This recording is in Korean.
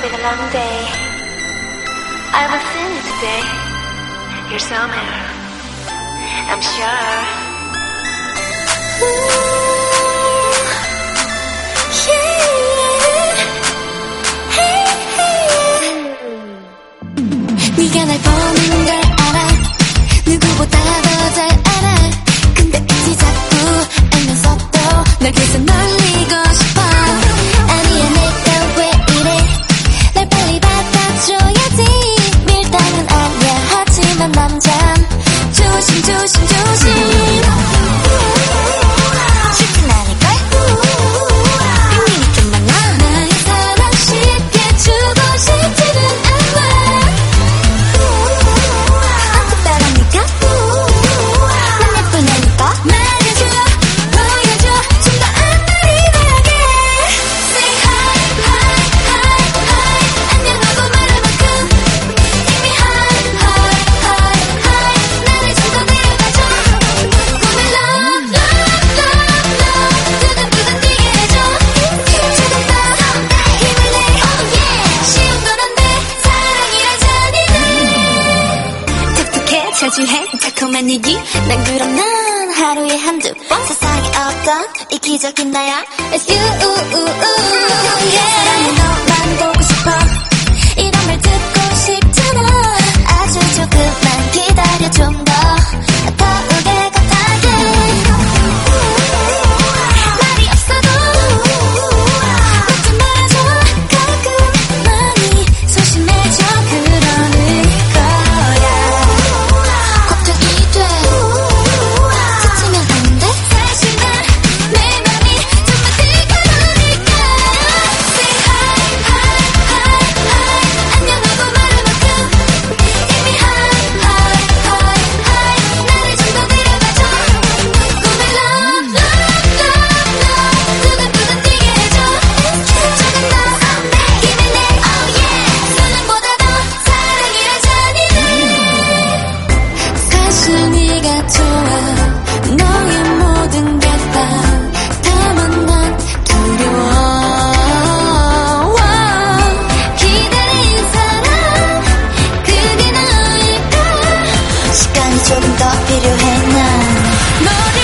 been a long day. I will see you today. You're somewhere. I'm sure. 네가 날 보는 걸 알아 누구보다 더 잘 알아 근데 이제 자꾸 알면서도 날 계속 놀리고 저주해? 달콤한 얘기 난 그럼 난 하루에 한두 번? 세상에 없던 이 기적인 나야? It's you. 사랑해 싶어 필요해 난.